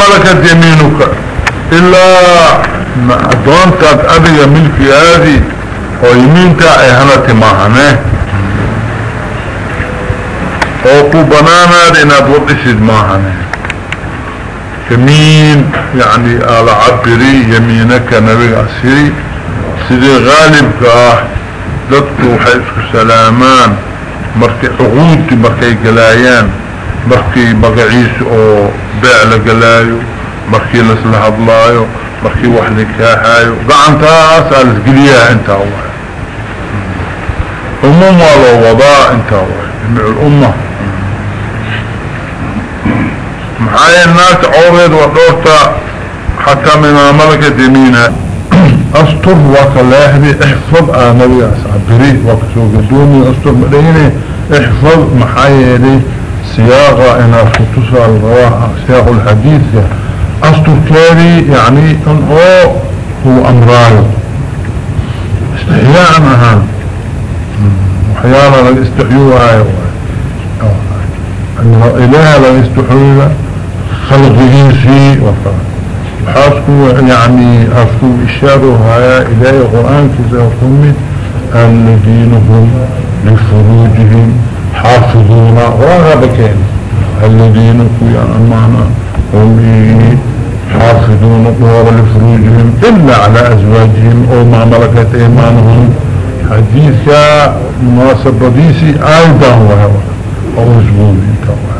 ملكت يمينك. إلا دونتك أبي ملكي هذه ويمينك معنا. وقو بنانا إناد وقشد معنا. يمين يعني على عبري يمينك نبي أسيري سيدي غالب كاه dadku waxay isku salaamaan markay cuquudti markay galaayaan مركي بقعيس أو بيع لقلايو مركي لسلح الله مركي واحد نكاحايو قع انت اسألت قليها انت اوه امم والو وضاء انت اوه جمع الامة معايا الناس عوريد وقوتا حتى من ملكة يمينة اسطر وكالله بي احفظ اهنبي اسعبري وقتو قدومي اسطر مليني احفظ محايا ليه سياغة إنا الرواحة سياغ الحديث. أسطر كاري يعني أن هو هو أمرايو استحياء أهم وحيانا للاستحيوة هاي أنه إله لا يستحيوها خلقه في وفاة. حاسكو يعني أفتو هيا إلهي القرآن كذا وقمت الذين هم لفروجهم حافظون وهذا كان الذين هم أمانا هم حافظون دور لفروجهم إلا على أزواجهم أو ما ملكت إيمانهم. حديث مناسبة ديسي أيضا وهو أو أزبوه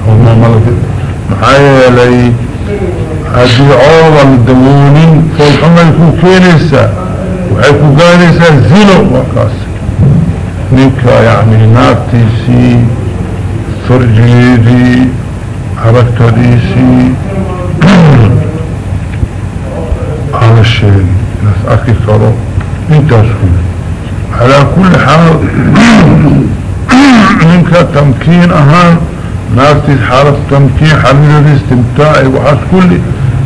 وما ملكت. محايا لي هذه عوضا دمونين فالحمى يكون كينيسا وحيكون كينيسا زينو وكاس. نيكا يعني ناتيسي فرجيدي حركتديسي على الشيء ناس اكي كرو أنت اسكن على كل حال نيكا تمكين أهان. ناس حالة تمكين حميلة استمتاعي وحاس كل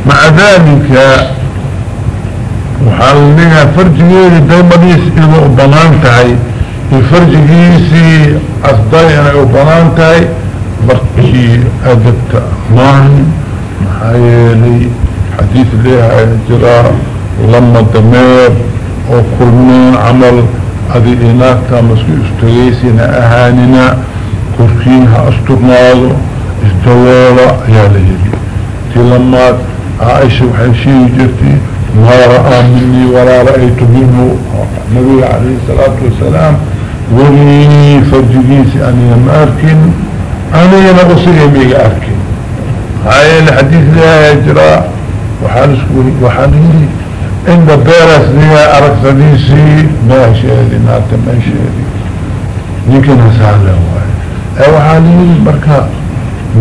مع ذلك وحالنا فرجيري دايما يسئلوا بنانتهي الفرجيسي أصداي أنا وبنانتهي بركي أدبت أمان محايلي حديث ليها جراء لما الدمير وكل من عمل هذه إناكتا مسكي استغيسينا أهاننا كركينها أسترناضو ازدوالا يا لهذي تي لما عائشة وحيشي جرتي ما رأى مني ولا رأيت منه. النبي عليه الصلاة والسلام ولي أني لم أركن أنا نغسي يميق أركن هاي الحديث لها يجرى. وحالي عند بيرس لها أرك صديسي ما شهدي ما شهدي. يمكن هسهل هو وحالي بركات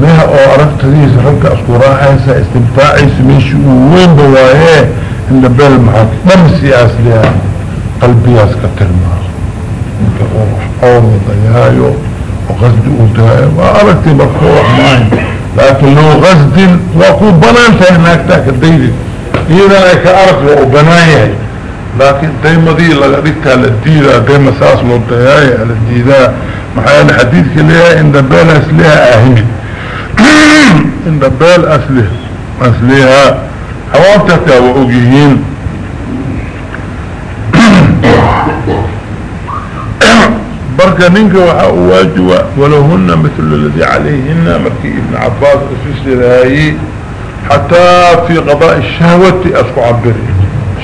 مها أو ارقتديس ربك اسكو راحيسا استمتاعيس ميشي وين بوايه إن بيل محاك نمسي اسليها قلبي اسكترما إنت أروح اورو ضيايو وغزد ودايو وارقتي بركوح ماين لكن لو غزد وقو بنانتا هناك تاك الديري إذا ايك ارق وبنايه لكن دايما دي لغريتها للديدة دايما ساس لو ضيايا للديدة محايا الحديث كليها إن بيل أسليها أهين. إن دبال أسله أسلها حوامتك وأجيهين بركة منك وحواجوا ولهن مثل الذي عليهن مركي ابن عباس أسفل هاي حتى في قضاء الشهوة أسكو عبري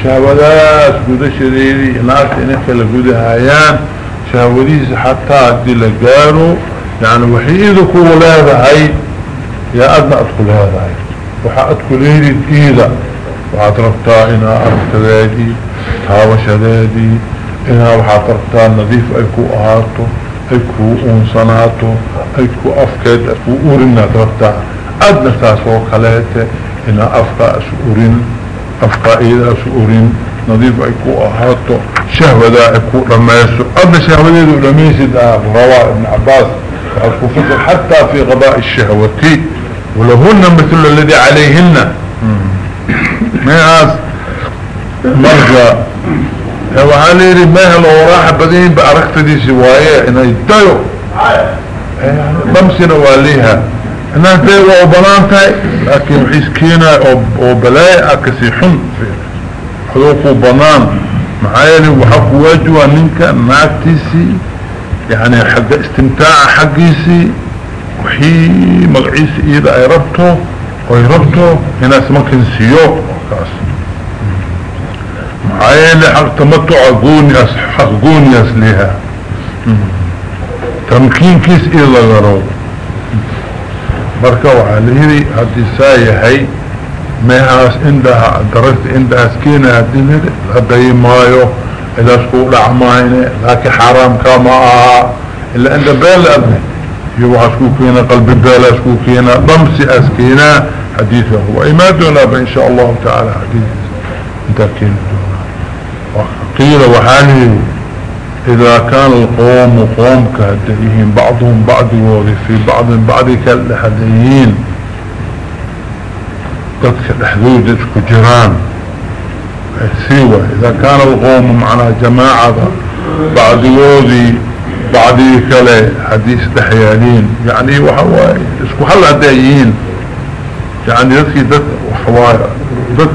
شهوة أسكو شريري ناس إنك لقود هايان. شهوة حتى دي لقارو يعني وحيدك ولا هاي يا أدنى أدخل هذا هيدي إيدا وحا تربطا إنا أربط ذادي تاوش ذادي إنا وحا تربطا نظيف أيكو أهاتو أيكو أنصناتو أيكو أفكاد أيكو أورنا تربطا أدنى تاسو خلاتي إنا أفكا أسؤورين أفكا إيدا أسؤورين نظيف أيكو أهاتو. شهوة دا أيكو رميسو أدنى شهوة دا رميسي دا رواء ابن عباس. حتى في غضاء الشهوتي ولهن مثل الذي عليهن. ما يعاس مرجع. وحالي يريد ما لو راح بدين بأركت دي سواية إنه يدايو بمسنا واليها. الناس دي وبنانتهي لكن وحيسكينا وبلاي أكسي حن. حضوق بنان. معايا وحق واجوا منك ناكتسي يعني حق استمتاع حقيسي. وحي مقعيسي إذا اي ربطه ويربطه هنا سمكن وكاس معايا حق تمتع قونيس حق قونيس لها تمكين كيس إلا غرو مركا وعليه هدي سايحي ميهاس عندها درست عندها سكينة هدي مايو. إذا سكول عماينة لكن حرام كما إلا عند بيل أبني يوحى سكوكينا قلب بيل سكوكينا ضمسي أسكينا. حديثه هو. إمادنا بإن شاء الله تعالى. حديث. انت كينا وقيل وحالي إذا كان القوم قوم كهدئين بعضهم بعض وضي في بعض بعض كالحديين تدك الحدود جيران سيوة. إذا كان القوم معنا جماعة بعض وضي بعض كلا حديث دحيالين يعني وحواي اسكو حل هدئين يعني يدكي دك وحواي دك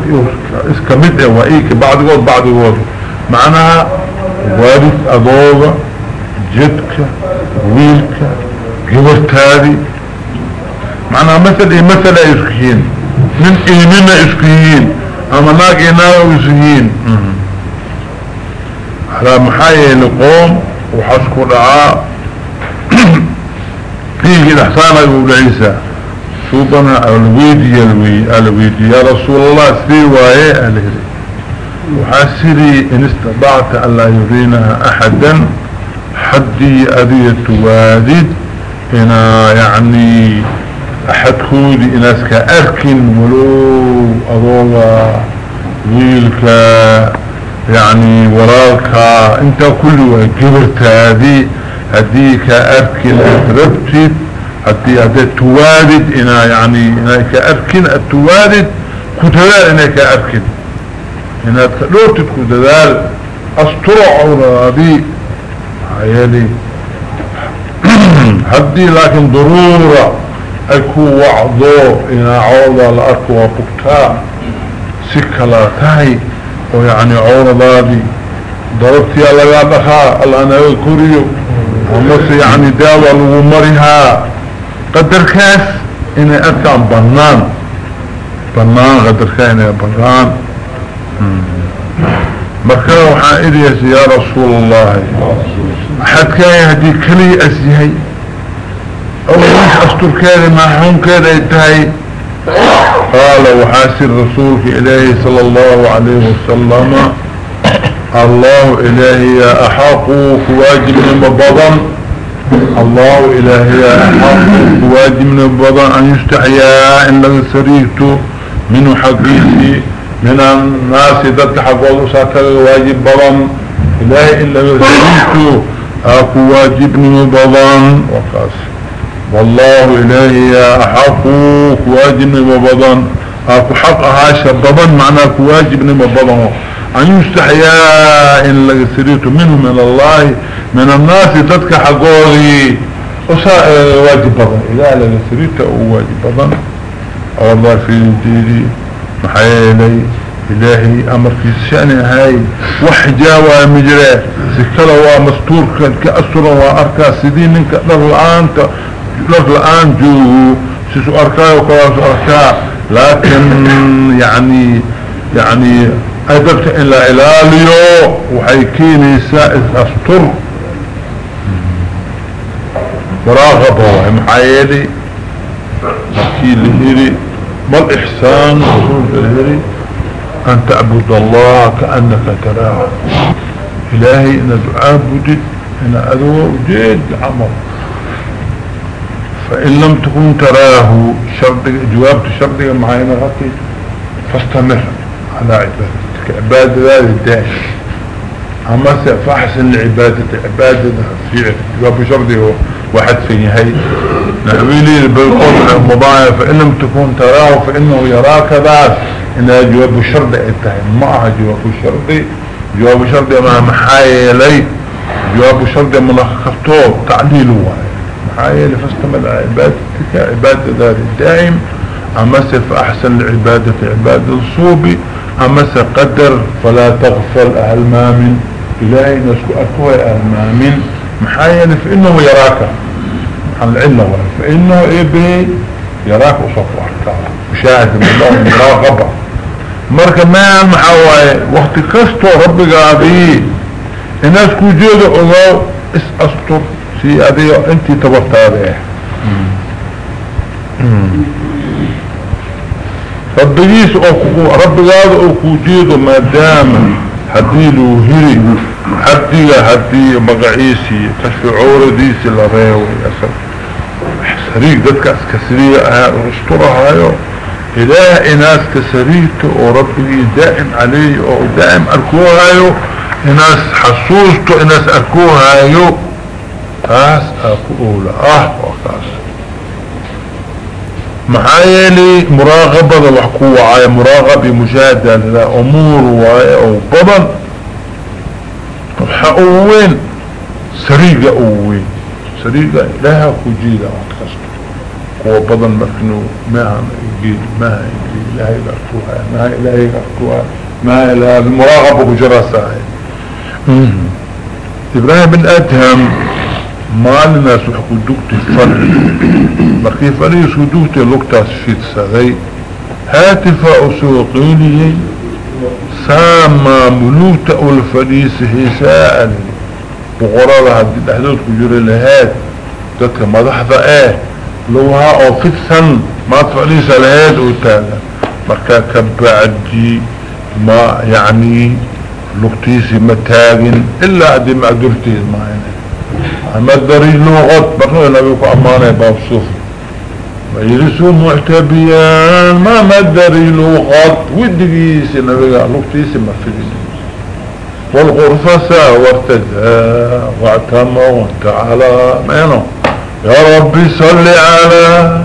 اسكمدع وإيك بعض وضي بعض وضي معناها وارث أضوغة جدك ويلك قبرتادي معناها مثل إيه؟ مثل اسكيين من ايمنا اسكيين أما ناك اينا اسكيين على محايا لقوم وحسكو دعاء فيه الاحسان يقول عيسى. شوطنا الويدي الوي الويدي. يا رسول الله سيوايه الهري وحاسري إن استطعت أن لا يرينها أحدا. حدي أذية وادد إنا يعني أحد خودي إناسك أركن ولو أضوغا ويلك يعني وراك أنت كل واجبرت هذي هذيك ابكي الاتربتت هذي هذي توالد أنا يعني إنك ابكي التوالد كتلاء إنك ابكي أنا تلوت كتلاء استرع على هذي عيالي. هذي لكن ضرورة. اكو وعضو أنا عوضة لأكو وفكتا سكلا تاي. ويعني عورة بابي. ضربتي على لابخا الان الكوريو ومس يعني داوة لغمرها قدر كاس إني اتعى بنان. بنان قدر كاس إني بنان. مكاو حائريس يا رسول الله. حد كاي هدي كلي أسيهي. أو ريش استركاري ما حون كاري تاي. قال وحاسر رسولك إلهي صلى الله عليه وسلم الله إلهي أحق من بضن الله إلهي أحق من بضن أن يستحيا إن لغا سريرته منه حقيقي من الناس ذات حقوق ساكر واجب بضان إلهي يزيدك أكو واجب من بضان وقاس والله إلهي أحقوك واجب من بضان أكو حق هاشا بضان معنى أكو واجب من بضان أن يستحيا إن لقسريت منه من الله. من الناس ذاتك حقوقي واجب بضان. إذا لقسريت واجب بضان. الله في ديري. محايلي إلهي أمر في الشأن هاي. وحجاوة مجرى سكرة ومستور كأسرة وأركا سيدين منك لغلان لغلان جو سيسو أركا وكلاس أركا لكن يعني يعني أدبت إلا إلاليو وحيكيني سائس أستر وراغبه محايلي مكي لهيري ما الإحسان أن تعبد الله كأنك تراه. إلهي إن بدد إن أدوى جد عمر. فإن لم تكن تراه شرطك جوابت شرطك معينة غطي فاستمر على عبادتك. عبادة ذلك الدائم أما فأحسن العبادة عبادة في جواب شرطي هو واحد في هاي نحويلي بالقول المضايا فإن لم تكون تراه فإنه يراك ذات إنها جواب الشرط انتهي معها جواب الشرط جواب الشرط ما محايا لي. جواب الشرط ملخصته واحد محايا لفاستمر عبادتك عبادة ذات الدائم أما فأحسن العبادة عبادة الصوبي أما قدر فلا تغفل أهل مامن إلهي نسكو أكوى أهل مامن محايا فإنه يراك. عن العلة فإنه إبي يراك وصف أحكام مشاهد من الله مراقبة مركا ما محاوى وقت كستو ربك أبي الناس كو جيدة أغاو اس أسطر سي هذا ربيس أو ربك هذا أو كو جيدة ما دام حدي له هري حدي حدي مقعيسي كشعور ديسي لريوي أسر سريق ذاتك أسكسرية. اسطرها هايو. إله إناس كسريته وربي دائم عليه ودائم أركوها هايو. إناس حسوسته إناس تاس أكولا أه وكاس محايلي مراغبة وحكوة عاية مراغبة مشاهدة لأمور وبضن بضن. وحقوين سريقة أوين سريقة لها كجيلة وكاس هو بدن مركنو ما يجيد ما يجيد لا يقرتوها ما لا يقرتوها ما لا المراغبة بجراسة إبراهيم بن أدهم ما لنا سحكو دوكتي فرق مركي فريس دوكتي لوكتاس فيت سغي هاتفا أسوقيني ساما ملوتا الفريس هساء بغرارها دي الأحدود كجور الهات ذاتك مضحظة إيه. لوها أو فتسن ما تفعليس لهيد وتالا مركا كبعدي ما يعني لقتيسي متاغن. ما قدرتيه ما يعني اما الدري لغط بقنا نبيك امانة باب صفر ويرسوا معتبيان ما مدري لغط ودقيسي نبيك لقتيسي ما فيدين والغرفة ساورتد واعتموا وانتعالى. ما ينو يا ربي صل على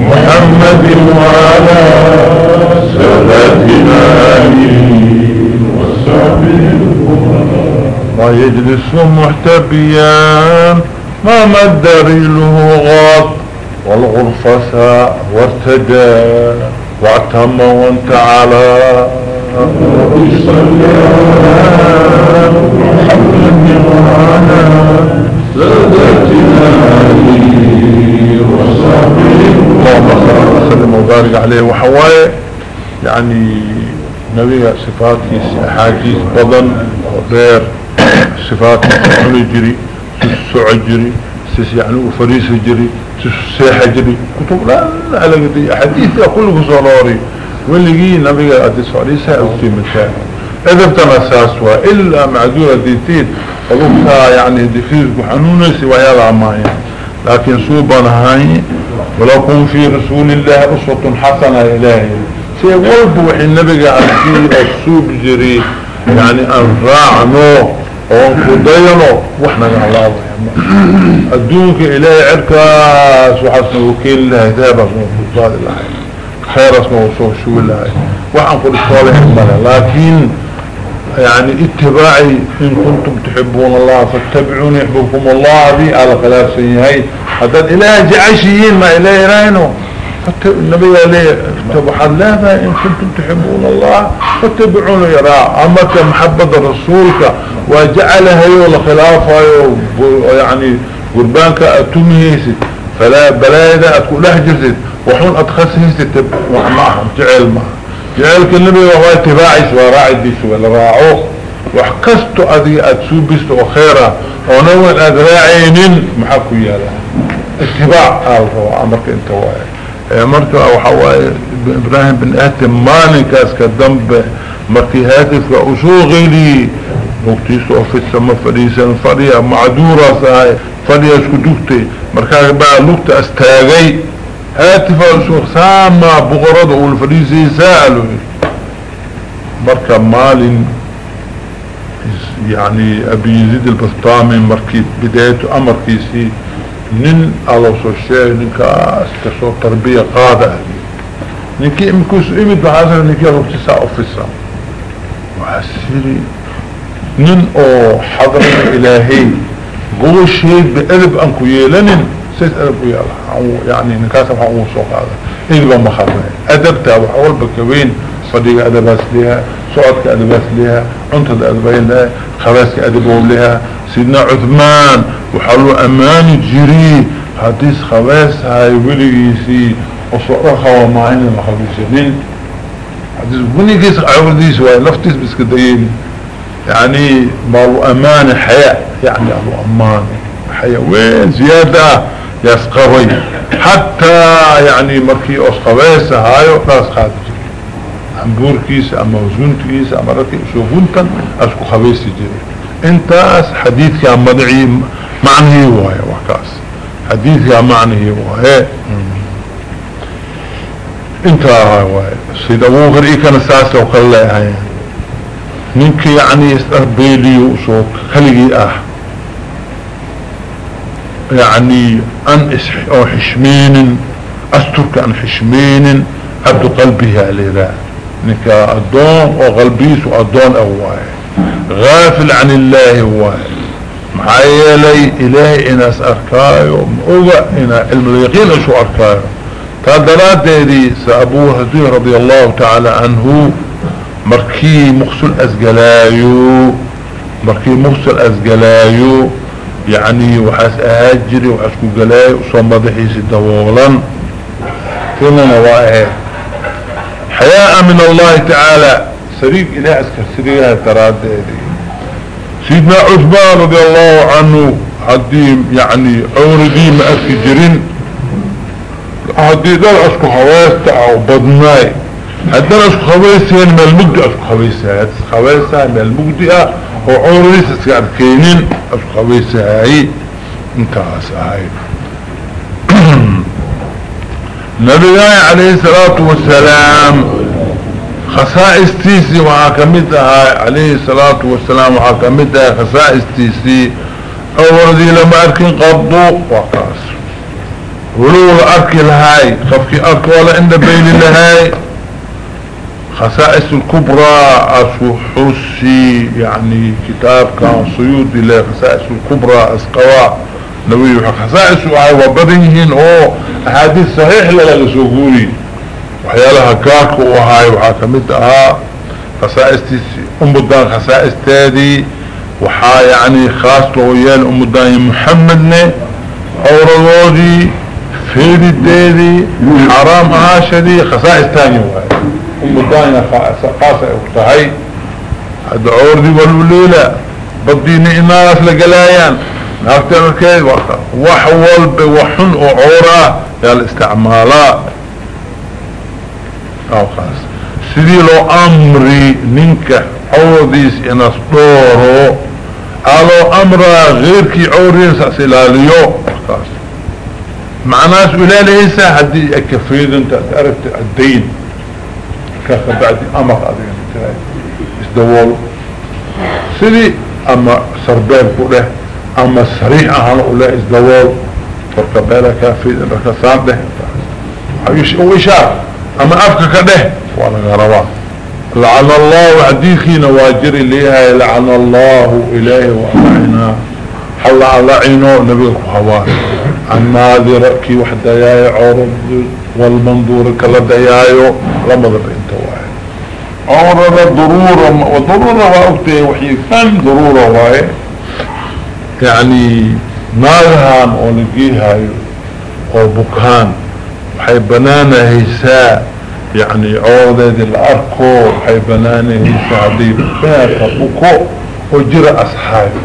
محمد وعلى سادتنا وصحبه ما يجلس محتبيا ما مد له غاط والغرفة ساء وارتدى واعتم وانت على ربي صل على محمد وعلى سادتنا اللهم صل وسلم وبارك عليه وحواي يعني نبي صفاتي احاديث بضن ودير صفاتي سحن جري سسع جري سس يعني وفريس جري سسيح جري. كتب لا لا قدي احاديث كله صلوري واللي نبي أدي سعريسة أو في مكان إذا بتنساس إلا معذورة ديتين. قلوبها يعني دفيز بحنونسي وهي العماية لكن سوبا هاي ولو كن في رسول الله أسوة حسنة إلهي. شيء والبو وحي النبي قال فيه جري. يعني أن راعنو وان كدينو وإحنا نعلاوه الدونك إلهي عركاس وحسن وكيل الله ذهب اسمه فضال الله خير اسمه وصوه شو الله وحن قل الصالح لكن يعني اتباعي إن كنتم تحبون الله فاتبعوني يحبكم الله. دي على خلاف سيهي هذا الإله جعشيين ما إله إلهينه النبي عليه اتبع الله إن كنتم تحبون الله فاتبعوني يرى أمك محبة رسولك وجعلها يولا خلافة يعني قربانك أتمهيسي فلا بلايدا أتكون لهجرسي وحون أتخسهيسي معهم جعل معهم جعلك النبي وهو اتباعي سوى راعي دي سوى لراعوه وحكستو اذي اتسوبستو وخيرا ونوى الادراعين محاكو يالا اتباع الروا امرك انت واي امرك أو حواي إبراهيم بن اتم ماني كاسك الدنب مركي هاتف واشوغلي نوكتيسو في السماء فريسا فريا معدورة ساي. فريا اسكدوكتي مركاك بقى لوكت أستاغي. هاتفا وشوخ ساما بغرد والفريسي سألوا مركا مال يعني أبي يزيد البسطامي مركي بدايته أمر كيسي. نن الله سوشيه ننكا استشو تربية قادة. ننكي امكوس امد بحاسر ننكي ربتسا افسا وحسيري نن أو حضر الالهي قوشي بقلب أنكو يلنن. سيس أدب ويالا يعني نكاسة وحاقو سوق هذا. إذبا مخرنا أدبتها وحول بكوين. فديق أدباس لها سعودك أدباس لها عنتد أدبين لها. خباسك أدبهم لها سيدنا عثمان وحلو أمان جري حديث خواس هاي وليسي وصعرها ومعين الخبيسين حديث وليسي عوديس وهي لفتيس بس كدين يعني مالو أمان حياء يعني أبو أمان حياء وين زيادة؟ يسقوي حتى يعني مركي أسقويسة هايو ناس خادج عمبور كيس أما كيس أما ركي شوفونتا أسكو خبيسي جري انتاس حديث كان مدعي معنى هو هي وحكاس حديث كان معنى هو هي انت هو سيد أبو غري كان ساسة وقال لها هاي. نينك يعني استقبيلي وصوت خلقي آه. يعني أن أو حشمين استرك ان حشمين عبد قلبها لله نك الدون وقلبيس وادون اواهي غافل عن الله هو محايا لي إلهي إناس أركايو مؤغا إنا علم اليقين أشو أركايو. تادرات دي سأبوه هزيه رضي الله تعالى عنه مركي مخصل أزقلايو. مركي مخصل أزقلايو. يعني وحاس أهاجري وحاسكو قلايو وصمد حيسي دوغلا كلنا نوائه حياء من الله تعالى. سريق إله أسكر سريقها تراد سيدنا عثمان رضي الله عنه حديم يعني عوردي ما أسكي جرين. حدي دل أسكو خواستا أو بدناي. حدي أسكو خواستا من المجد أسكو خواستا خواستا من المجد وعوردي سسكي أركينين أسكو خواستا هاي. انتهاس هاي. نبي عليه الصلاة والسلام خصائص تيسي وحاكمتها عليه الصلاة والسلام وحاكمتها خصائص تيسي. أوردي لما أركن قبضو وقاس ولو الأرك لهاي. خفك أرك ولا عند بين لهاي. خصائص الكبرى أسو حسي يعني كتاب كان إلى خصائص الكبرى أسقوا نبي خصائص وبرهن أو حديث صحيح للا وحيالها كاكو وهاي وحاكمت أها خصائصتي امدان خصائصتادي وحا يعني خاص لغيان امدان محمدنا اورلودي فيدي ديدي حرام عاشدي خصائص تاني وهاي امدان خاصة اكتهي هذا عوردي والوليلة بديني اناس لقلايان. ناكتر الكيد وحول بوحن وعورة. يا الاستعمالات خاص سيدي لو أمري ننك عوضيس أنا صدوره ألو أمر غيرك عورين ساسلاليو خاص معناس ولاليسا هدي اكفيد انت تعرف الدين. كاخد بعد أمر هذه اسدوال سيدي أما سرباب بوله أما سريع أهلا اولا اسدوال فرقبالة كافيد انك صعب وإشار أما افك كده وأنا غربان لعن الله وعديخي نواجر إليها لعن الله إليه وامعنا حل على عينه نبيك هواه الناظر كي وحدة ياي عرض والمنظور كلا ديايو لما ذر إنت واحد. عرض الضرورة والضرورة وقته وحي. فن ضرورة واحد يعني نارهان ونقيها وبكان حي بنانا هيساء يعني عوضة الأرقو حي بنانا هيساء دي باقة بكو وجرى أصحابي.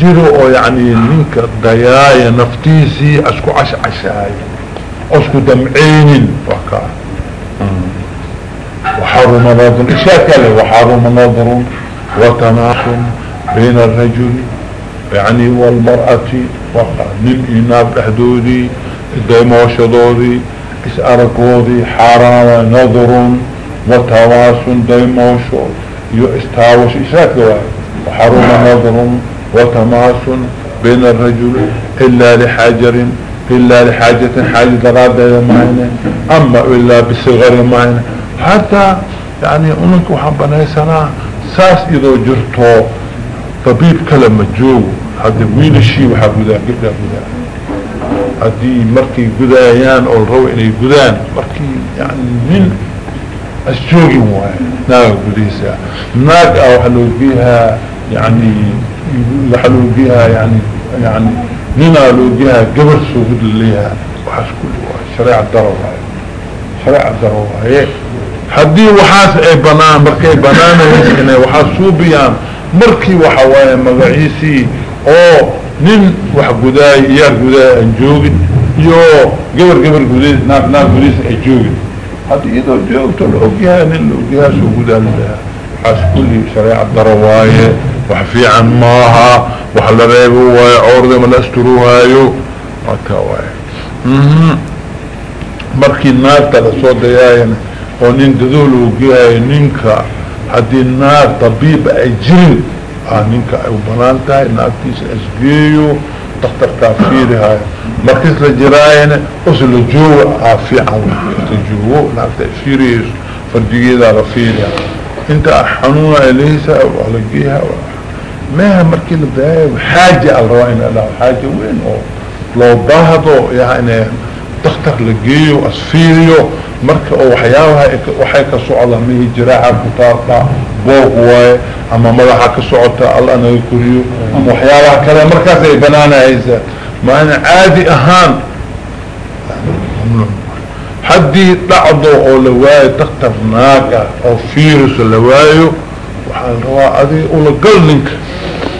جرى يعني منك الضيايا نفتيسي أشكو عش عشاي. أشكو دمعين فكا وحاروا مناظرون إشاكالي وحاروا مناظرون وتناقم بين الرجل يعني والمرأة وقع من إناب أحدودي ديموشدودي اسأرقودي حرام نظر وتواس ديموشو يو إستاوش إساك وحرم نظر وتماس بين الرجل إلا لحجر إلا لحاجة حاجة درادة معنا أما إلا بصغر معنا حتى يعني أنك وحبنا سنة ساس إذا جرتو طبيب كلمة جو هذا وين الشيء وحبو ذا أبو ذا هدي مركي قدايان أو الرو اني قدان. مركي يعني من السوقي مواهي ناق قديسة. ناق أو حلو بيها يعني لحلو بيها يعني يعني نينا لو بيها قبر سوق ليها وحاس كل شريعة الدروة شريعة هي حدي وحاس أي بنان. مركي بنان. وحاس سوبيان مركي وحوايا مغعيسي أو نين وح قداي يار قداي انجوغن يو قبر قبر قداي ناك ناك قداي انجوغن هذا إذا جوغتو الأوجيها نين الأوجيها سو قداي لها حاس كل شريعة درواية وحفي عن ماها وحلبيبو واي عورد من أستروها يو. وكاواي مركي النار تلا صوت آه نينكا أو بنانتها ناكتيس أسجيو تختر كافيري هاي مركز لجراين أصل جو عافي عن تجوه ناكتا فيريس فردقية ذا رفيري انت حنونة إليسا وعلقيها ما مركي لبداية حاجة الروين لا حاجة وين أو لو باهضو يعني تختر لقيو أسفيريو مركة أو حياوها وحيكا صعدة ميه جراعة كتارتا بوغوة أما ملاحا كصعدة الان الكوريو أما حياوها كلا مركة زي بنانا ايزا ما أنا عادي أهان. حدي تعضو أو لواي تقترناك أو فيروس لوايو. وحال روا اذي أو لقلنك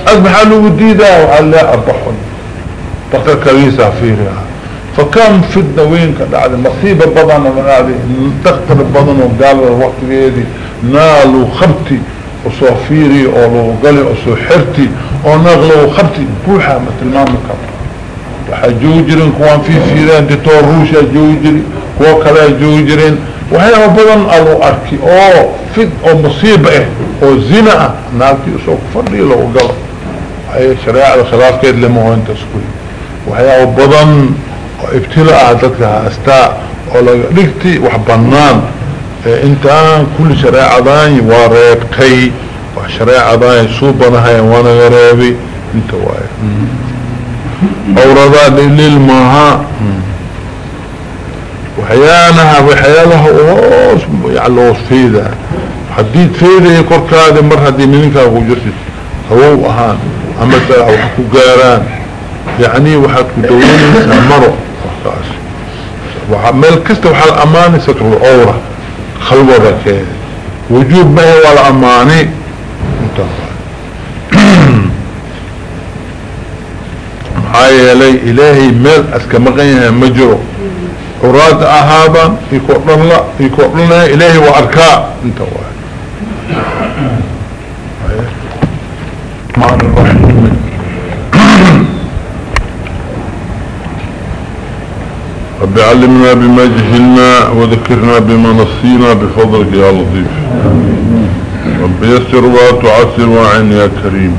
اذ بحالو وديدا وحال لا اربحون بقى كويسة فيريها فكان فدنا وين كدعد مصيبة بضن من هذه تختر بضن وقال الوقت جيدي نالو خبتي وصوفيري أو قالي وصوحرتي ونغلو خبتي. بوحة مثل ما مكب. وحجوجرين كوان في فيران دي توروشا جوجري. كوا كلا جوجرين. وهي بضن ألو أركي. أو فد أو مصيبة. أو زنا نالتي وصوك فري لو قال هي شريعة الخلاف كيد لما هو انت سكوي وهي بضن ابتلاء عددها أستاء ولا لقتي وحبنان إنت كل شريعة ضاني واريبقي وشريعة ضاني صوبنا هاي وأنا غريبي إنت واي. اورضا للمها وحيانها وحيانها أوس يعلوس فيدا. حديد فيدا يكورك هذه مرة دي منك أبو جرسد هو اهان اما أو حكو قاران يعني وحكو دولين سامرو وعمل كست وحال أماني ستر الأورة خلوة ذكيه وجوب ما هو الاماني انتهى محايا لي إلهي ميل اسكمغيها مجرو. أراد أهابا يقول الله يقول لنا إلهي واركاء انتهى معنى الرحيم رب علمنا بما جهلنا وذكرنا بما نصينا بفضلك يا لطيف. رب يسر وتعسر وعين يا كريم.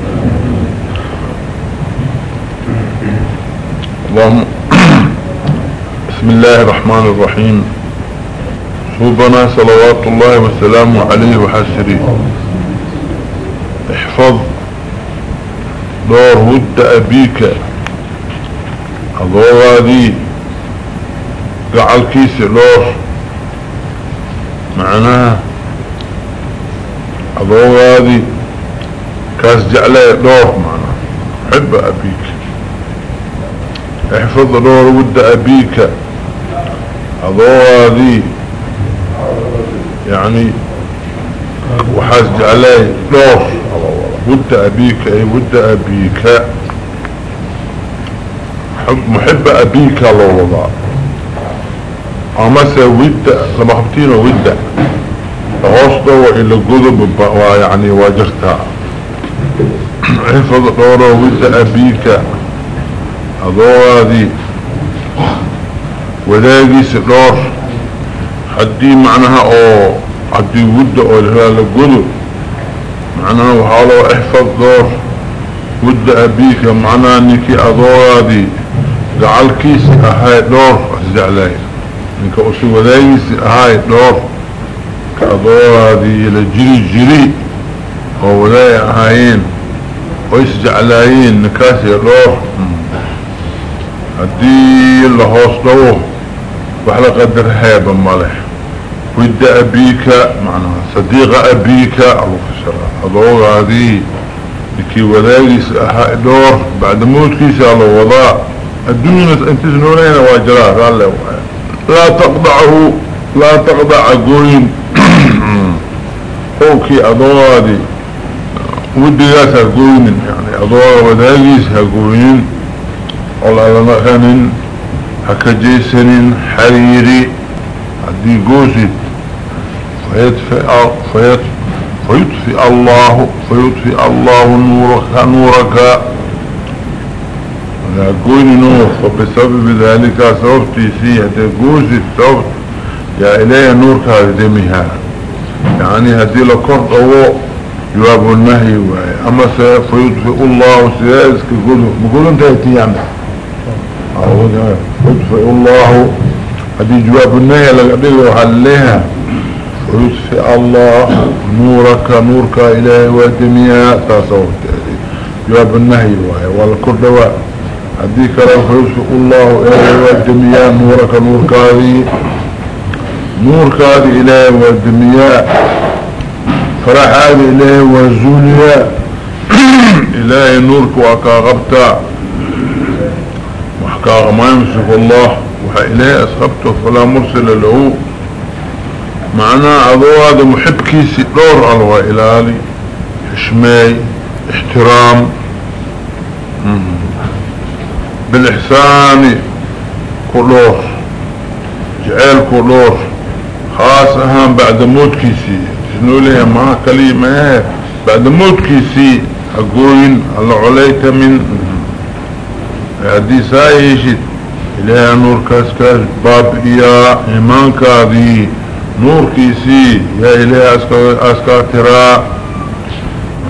اللهم بسم الله الرحمن الرحيم. صوبنا صلوات الله وسلامه عليه وحسره. احفظ دور ود أبيك. أضوى قعل كيس لور معناها أضوه هذه كاس جعله لور معناها. حب أبيك. احفظ لور ود أبيك. أضوه هذه يعني وحاس جعله لور ود أبيك أي ود أبيك. محب أبيك الله. وضع امسا ودة لما خبتينه ودة. هوسطه وإلا قذب يعني واجرتها حفظ دورة ودة أبيك. هذو هذه. ولاقيس دور حدي معناها أو حدي ودة أو الهلال قذب معناها وحاله احفظ دور. ودة أبيك معناها نكي هذه. جعل كيس اهاي دور انك اسو ودايس هاي دور. كأضوها دي لجري جري أو ولاي هايين ويس جعلايين نكاسي دور. هدي الله هوصلوه وحلا قدر هيبا مالح. ود أبيك. معنى صديق أبيك. هذا هذه. لكي وذاقيس دور. بعد موت كيس الله وضاء. الدنيا انت سنولين واجراه قال له. لا تقضعه لا تقضع قوين أوكي اضوادي ودي جاسا قوين يعني اضواد وذاقيس قوين ولا لنخن هكجيسن حريري. هدي قوسي. فيدفع فيدفع فيطفئ الله فيطفئ الله نورك نورك. قوين نور فبسبب ذلك سوفتي سيه قوسي السوفت يا إليه نورك هذه دميها يعني هدي لكرد أوه يواب النهي. أما فيطفئ الله سيئسك قوله بقول أنت اتيام فيطفئ الله. هدي جواب النهي لقبله وحليها ويطفئ الله نورك نورك إلهي ودميا تصور جواب النهي. والكردواء هذه كلام فيطفئ الله إلهي ودميا نورك نورك هذه نورك هذه إلهي ودميا فرح هذه إلهي وزوليا إلهي نورك وكا غبتا وحكا ما يمسك الله. وحا إلهي أسخبته فلا مرسل له. معناه عضو هذا محب كيسي دور على إلالي حشمي احترام. بالإحسان كلور جعل كلور خاص أهم بعد موت كيسي. تسنو لها ما كلمة؟ بعد موت كيسي. أقوين على عليك من هذه سايشت إليها نور كاسكاس باب إياه إيمانك هذه نور كيسي يا إلهي أسكاترا.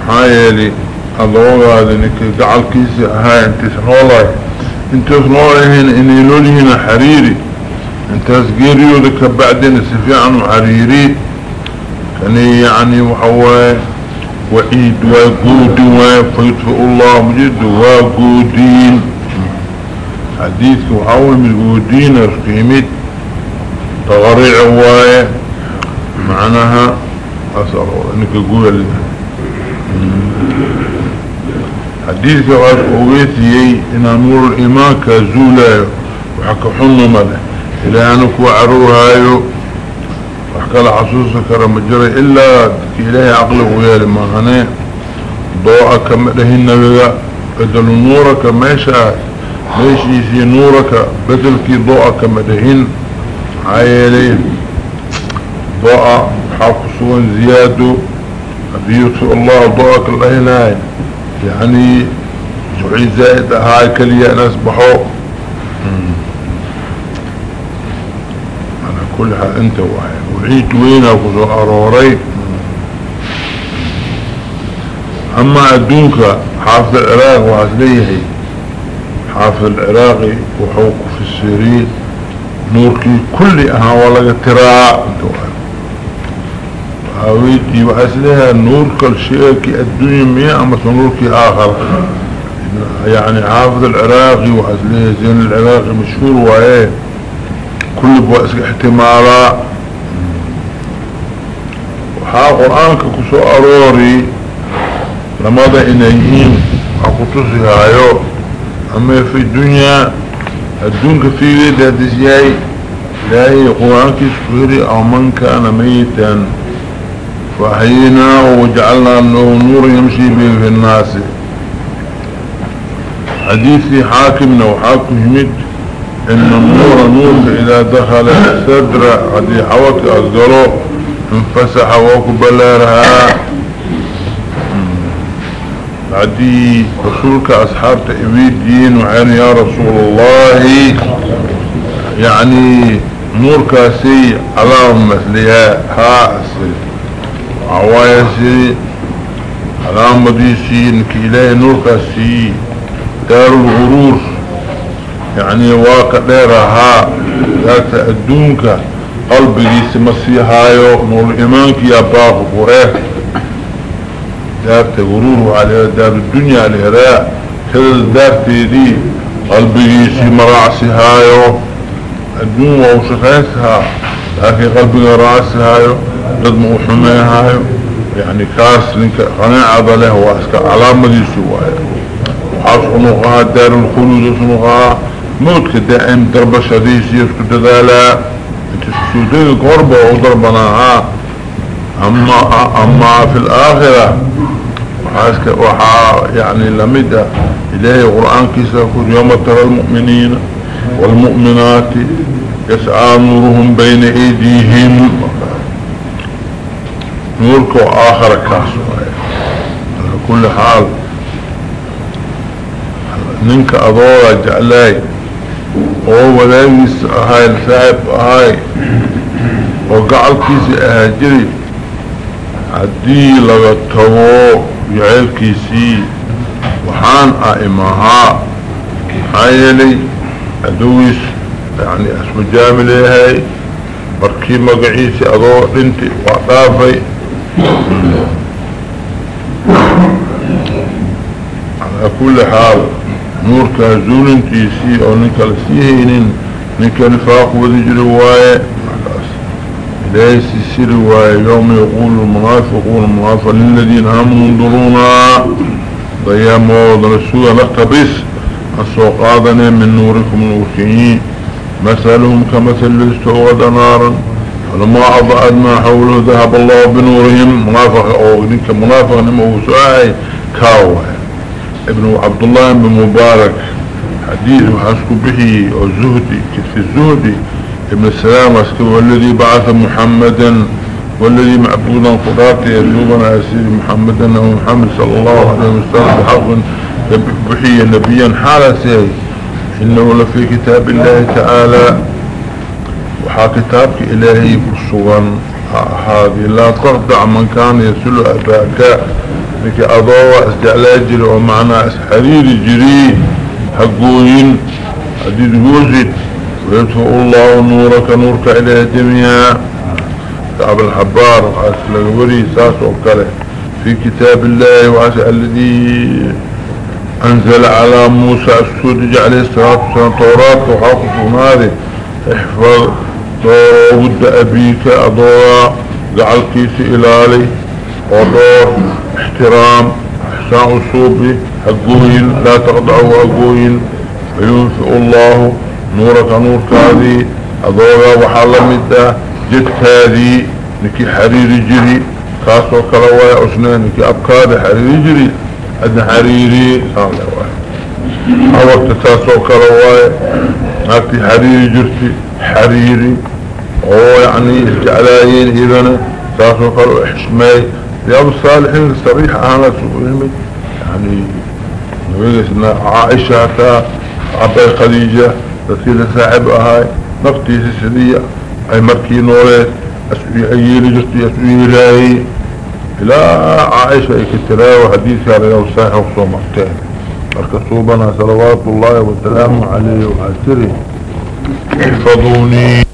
محايلي أضوغ هذا انك قعل كيسي هاي انت سنولاي انت سنولايهن اني لوليهن حريري. انت اسقيريو ذك بعدين سفيعا حريري كان يعني وحواي وعيد وقود وفيطفئ الله مجد وقودين. حديثك وحاول من قودين القيمت. تغريع وايه معناها أسأل إنك قول. حديث قال قويتي إن نور الإيمان كزولا وحكا حنو ماله إلى انك وعروهايو وحكا لحسوسك رمجري إلا الهي عقله ويالي ما هنيه ضوءك مدهن نبغا بدل نورك ماشا ماشي نورك بدل كي ضوءك مدهن عيالي ضاء حافظوا زيادة أبيوت الله ضاءك الله يعني جعي زائد هاي كليا نسبحوا أنا كلها أنت واحد. وعيد وين أخذ أروري. أما أدونك حافظ العراق وعزليه. حافظ العراقي وحوق في السيرين. نوركي كل أها ولا تراء هاويتي وأسلها نور كل شيء الدنيا مية أما نوركي آخر. يعني حافظ العراقي وأسلها زين العراقي مشهور وايه كل بواسك احتمالا. وحا قرآنك كسو أروري. لماذا انيين اقتصي هايو. أما في الدنيا الدنك في ذي دادسياي إلهي قرآن كسفري أو من كان ميتا. فحينا وجعلنا له نور يمشي به في الناس. حديثي حاكمنا وحاكم همد إن النور نور إذا دخل السدر هذه حوك أقلو انفسح وكبلارها بعدي رسولك أصحاب تأويدين وعين يا رسول الله. يعني نور كاسي علام مثلها ها أسل عوايسي علام مديسي انك إلهي نور كاسي دار الغرور. يعني واقع ديرها ذات الدونك. قلبي سمسيهايو نور الإيمانك يا باقب وريه دار تغرور على دار الدنيا الهراء كذا دار تيدي قلبي سي مرعسي هايو الدنيا وشخيسها لكن قلبي راسي حمي هايو يعني كاس لنك قناعة له واسك علامة دي سوايا وحاس نقاها دار الخلود سنقاها موت كدائم درب شديس يسكت ذالا انت السودين قربة وضربناها اما, أما في الآخرة وحاسك وحا يعني لمدة إلهي قرآن كيسا يوم ترى المؤمنين والمؤمنات يسعى نورهم بين أيديهم. نورك وآخر كاسو على كل حال ننك أضورة جعلاي oo walaaliis ahay saaxib ahay oo gacalkiisii ahaajiri haddii laga tago jaceylkiisii waxaan aimahaa maxaa yeelay adowiis yani asmajaami leeyahay markii magaciisii adoo dhinti waa على كل حال نور كازول تيسي أو نكالسيهين نكالفاق وذج رواية ليس السير رواية يوم يقول المنافق والمنافق للذين هم منظرون ضيام ووضن السودة لقبس السوقاتنا من نوركم الوكيين مثلهم كمثل استوغد نارا. فلما أضعت ما حوله ذهب الله بنورهم منافق أو ذلك منافق نمو سعي كاوه ابن عبد الله بن مبارك حديث وحسك به الزهدي في الزهدي ابن السلام وحسك والذي بعث محمدا والذي معبودا قراته يجوبنا أسير محمدا ومحمد صلى الله عليه وسلم بحق بحي نبيا حالا سيه إنه لفي كتاب الله تعالى وحا كتابك إلهي بالصغن هذه لا تخضع من كان يسل أباك. لك أضوى استعلاء جري ومعنى حرير جري. حقوين حديد جوزد ويدفع الله نورك نورك إليه جميعا. كعب الحبار وحاسل الوري ساس وكله في كتاب الله وعسى الذي أنزل على موسى السود عليه الصلاة والسلام توراة وحافظ هذه احفظ. ود أبيك أضوى جعل كيس إلالي ودور احترام إحسان أصوبي أقوين لا تقضعوا أقوين وينفئ الله نورك نور كاذي. أضوى وحال مدى جد هذه نكي حريري جري. كاسو كلاوايا نكي أبكاد حريري جري. أدن حريري صالح واحد. أوقت تاسو كلاوايا ناكتي حريري جرتي. حريري oo يعني الجعلايين إذن تاسو كلاوا إحشماي رياض الصالحين الصريح أنا سؤولهم يعني نبينا عائشة عباي خديجة تسيلة صاحبها هاي نفتي سيسلية أي مركي نوريت أسوي أيلي جرتي أسوي إلهي إلى عائشة إكتراه وحديثها رياض الصالح وصومتين مركزوبنا صلوات الله وسلامه عليه وعسره احفظوني